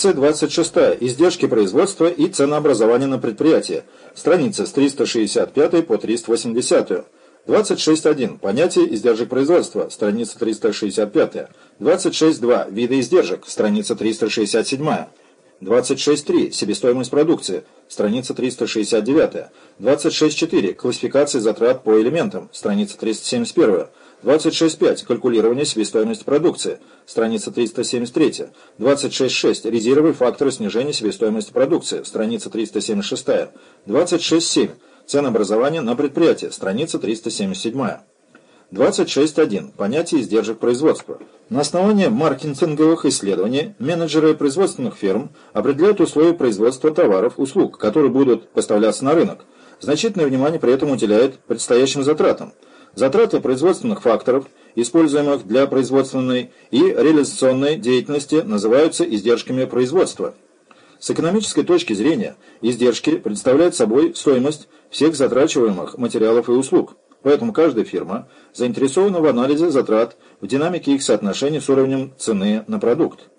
Секция 26. Издержки производства и ценообразования на предприятии. Страница с 365 по 380. 26.1. Понятие издержек производства. Страница 365. 26.2. Виды издержек. Страница 367. 26.3. Себестоимость продукции. Страница 369. 26.4. Классификация затрат по элементам. Страница 371. 26.5. Калькулирование себестоимости продукции. Страница 373. 26.6. Резервы факторы снижения себестоимости продукции. Страница 376. 26.7. Ценообразование на предприятии. Страница 377. 26.1. Понятие издержек производства. На основании маркетинговых исследований менеджеры производственных фирм определяют условия производства товаров, услуг, которые будут поставляться на рынок. Значительное внимание при этом уделяют предстоящим затратам. Затраты производственных факторов, используемых для производственной и реализационной деятельности, называются издержками производства. С экономической точки зрения, издержки представляют собой стоимость всех затрачиваемых материалов и услуг. Поэтому каждая фирма заинтересована в анализе затрат, в динамике их соотношения с уровнем цены на продукт.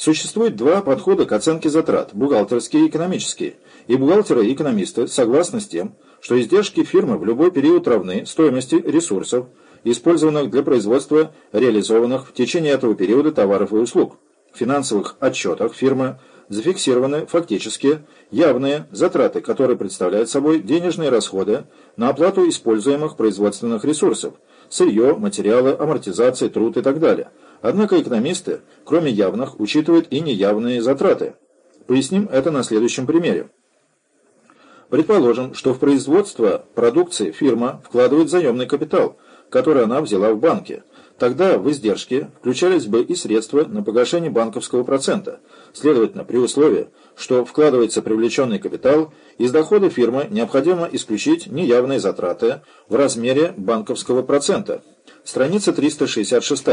Существует два подхода к оценке затрат – бухгалтерские и экономические. И бухгалтеры и экономисты согласны с тем, что издержки фирмы в любой период равны стоимости ресурсов, использованных для производства реализованных в течение этого периода товаров и услуг. В финансовых отчетах фирмы зафиксированы фактически явные затраты, которые представляют собой денежные расходы на оплату используемых производственных ресурсов, сырье, материалы, амортизации, труд и так далее. Однако экономисты, кроме явных, учитывают и неявные затраты. Поясним это на следующем примере. Предположим, что в производство продукции фирма вкладывает заемный капитал, который она взяла в банке. Тогда в издержки включались бы и средства на погашение банковского процента. Следовательно, при условии, что вкладывается привлеченный капитал, из дохода фирмы необходимо исключить неявные затраты в размере банковского процента. Страница 366.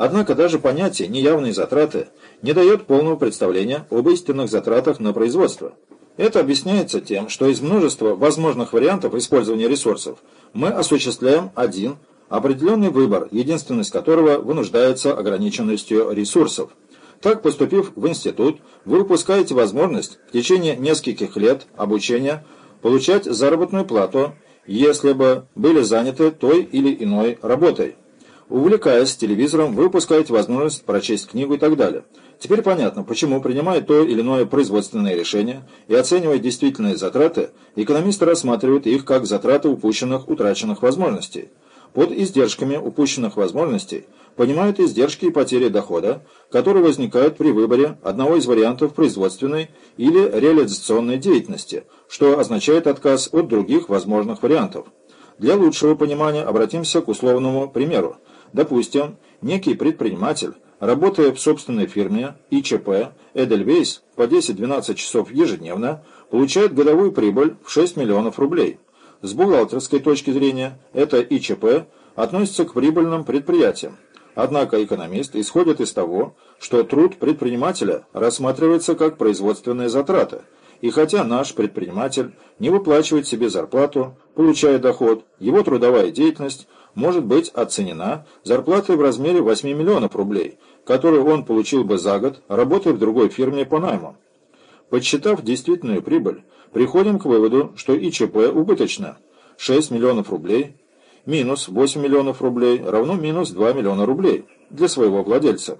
Однако даже понятие «неявные затраты» не дает полного представления об истинных затратах на производство. Это объясняется тем, что из множества возможных вариантов использования ресурсов мы осуществляем один, определенный выбор, единственность которого вынуждается ограниченностью ресурсов. Так, поступив в институт, вы выпускаете возможность в течение нескольких лет обучения получать заработную плату, если бы были заняты той или иной работой. Увлекаясь телевизором, вы возможность прочесть книгу и так далее. Теперь понятно, почему, принимая то или иное производственное решение и оценивая действительные затраты, экономисты рассматривают их как затраты упущенных, утраченных возможностей. Под издержками упущенных возможностей понимают издержки и потери дохода, которые возникают при выборе одного из вариантов производственной или реализационной деятельности, что означает отказ от других возможных вариантов. Для лучшего понимания обратимся к условному примеру. Допустим, некий предприниматель, работая в собственной фирме ИЧП «Эдельвейс» по 10-12 часов ежедневно, получает годовую прибыль в 6 миллионов рублей. С бухгалтерской точки зрения это ИЧП относится к прибыльным предприятиям. Однако экономист исходит из того, что труд предпринимателя рассматривается как производственная затрата, и хотя наш предприниматель не выплачивает себе зарплату, получая доход, его трудовая деятельность – может быть оценена зарплатой в размере 8 миллионов рублей, которую он получил бы за год, работая в другой фирме по найму. Подсчитав действительную прибыль, приходим к выводу, что ИЧП убыточно. 6 миллионов рублей минус 8 миллионов рублей равно минус 2 миллиона рублей для своего владельца.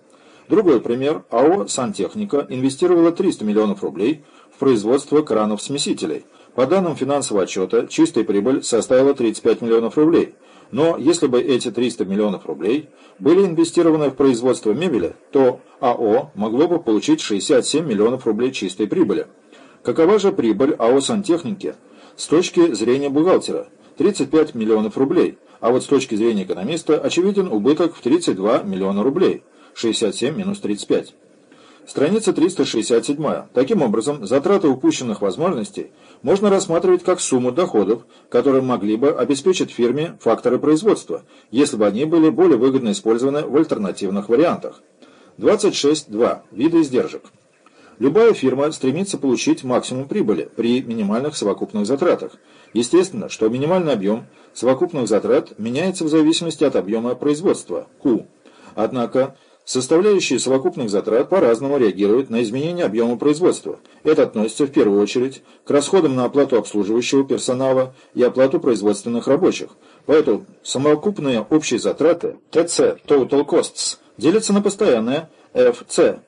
Другой пример. АО «Сантехника» инвестировала 300 миллионов рублей в производство кранов-смесителей. По данным финансового отчета, чистая прибыль составила 35 миллионов рублей – но если бы эти 300 миллионов рублей были инвестированы в производство мебели, то АО могло бы получить 67 миллионов рублей чистой прибыли. Какова же прибыль АО «Сантехники» с точки зрения бухгалтера? 35 миллионов рублей, а вот с точки зрения экономиста очевиден убыток в 32 миллиона рублей, 67 минус 35. Страница 367. Таким образом, затраты упущенных возможностей можно рассматривать как сумму доходов, которые могли бы обеспечить фирме факторы производства, если бы они были более выгодно использованы в альтернативных вариантах. 26.2. Виды издержек. Любая фирма стремится получить максимум прибыли при минимальных совокупных затратах. Естественно, что минимальный объем совокупных затрат меняется в зависимости от объема производства, Q. Однако, Составляющие совокупных затрат по-разному реагируют на изменение объема производства. Это относится в первую очередь к расходам на оплату обслуживающего персонала и оплату производственных рабочих. Поэтому совокупные общие затраты TC Total Costs делятся на постоянные FC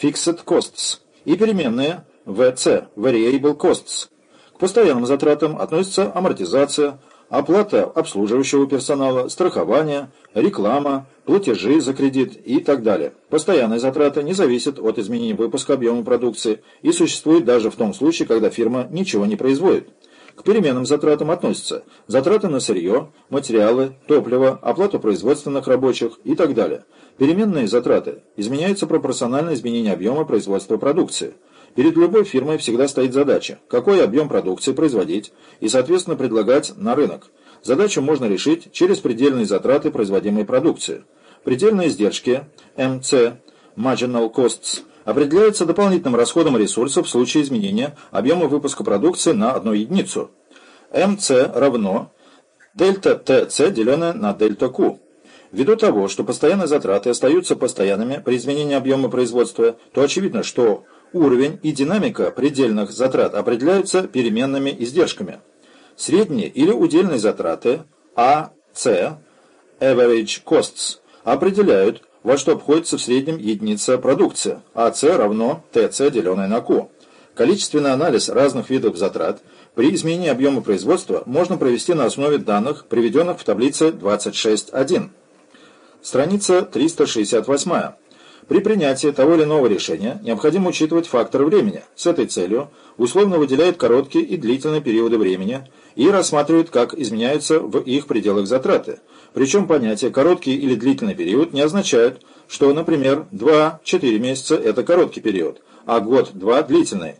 Fixed Costs и переменные VC Variable Costs. К постоянным затратам относятся амортизация, оплата обслуживающего персонала, страхование, реклама, платежи за кредит и так далее. Постоянные затраты не зависят от изменения выпуска объема продукции и существуют даже в том случае, когда фирма ничего не производит. К переменным затратам относятся затраты на сырье, материалы, топливо, оплату производственных рабочих и так далее. Переменные затраты изменяются пропорционально изменению объема производства продукции. Перед любой фирмой всегда стоит задача, какой объем продукции производить и, соответственно, предлагать на рынок. Задачу можно решить через предельные затраты производимой продукции. Предельные издержки, МЦ, Marginal Costs, определяются дополнительным расходом ресурсов в случае изменения объема выпуска продукции на одну единицу. МЦ равно дельта ТЦ деленное на дельта Q. Ввиду того, что постоянные затраты остаются постоянными при изменении объема производства, то очевидно, что уровень и динамика предельных затрат определяются переменными издержками. Средние или удельные затраты AC, Average Costs, определяют, во что обходится в среднем единица продукции, АС равно ТС деленное на Q. Количественный анализ разных видов затрат при изменении объема производства можно провести на основе данных, приведенных в таблице 26.1. Страница 368. При принятии того или иного решения необходимо учитывать факторы времени. С этой целью условно выделяют короткие и длительные периоды времени и рассматривают, как изменяются в их пределах затраты. Причем понятие «короткий» или «длительный период» не означает, что, например, 2-4 месяца – это короткий период, а год-два – длительный.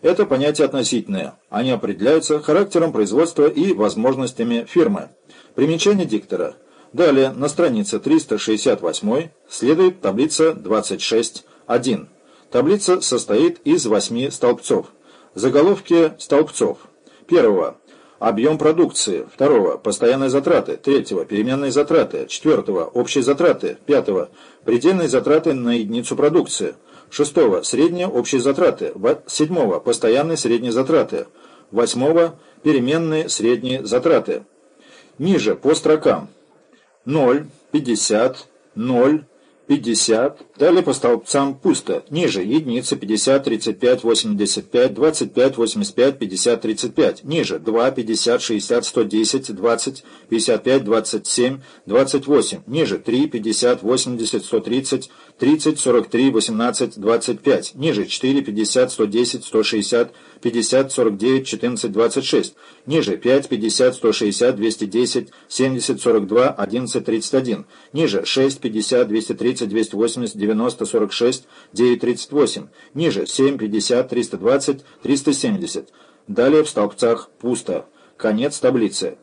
Это понятие относительное. Они определяются характером производства и возможностями фирмы. Примечание диктора – Далее, на странице 368 следует таблица 26.1. Таблица состоит из восьми столбцов. Заголовки столбцов. Первого. Объем продукции. Второго. Постоянные затраты. Третьего. Переменные затраты. Четвертого. Общие затраты. Пятого. Предельные затраты на единицу продукции. Шестого. Средние общие затраты. Седьмого. Постоянные средние затраты. Восьмого. Переменные средние затраты. Ниже по строкам ноль, пятьдесят, ноль, пятьдесят. Далее по столбцам пусто. Ниже единица, пятьдесят, тридцать пять, восемьдесят пять, двадцать пять, восемьдесят пять, пятьдесят, тридцать пять. Ниже два, пятьдесят, шестьдесят, сто десять, двадцать, пятьдесят пять, двадцать семь, двадцать восемь. Ниже три, пятьдесят, восемьдесят, сто тридцать, тридцать, сорок три, восемнадцать, двадцать пять. Ниже четыре, пятьдесят, сто десять, сто шестьдесят, 50, 49, 14, 26. Ниже 5, 50, 160, 210, 70, 42, 11, 31. Ниже 6, 50, 230, 280, 90, 46, 9, 38. Ниже 7, 50, 320, 370. Далее в столбцах пусто. Конец таблицы.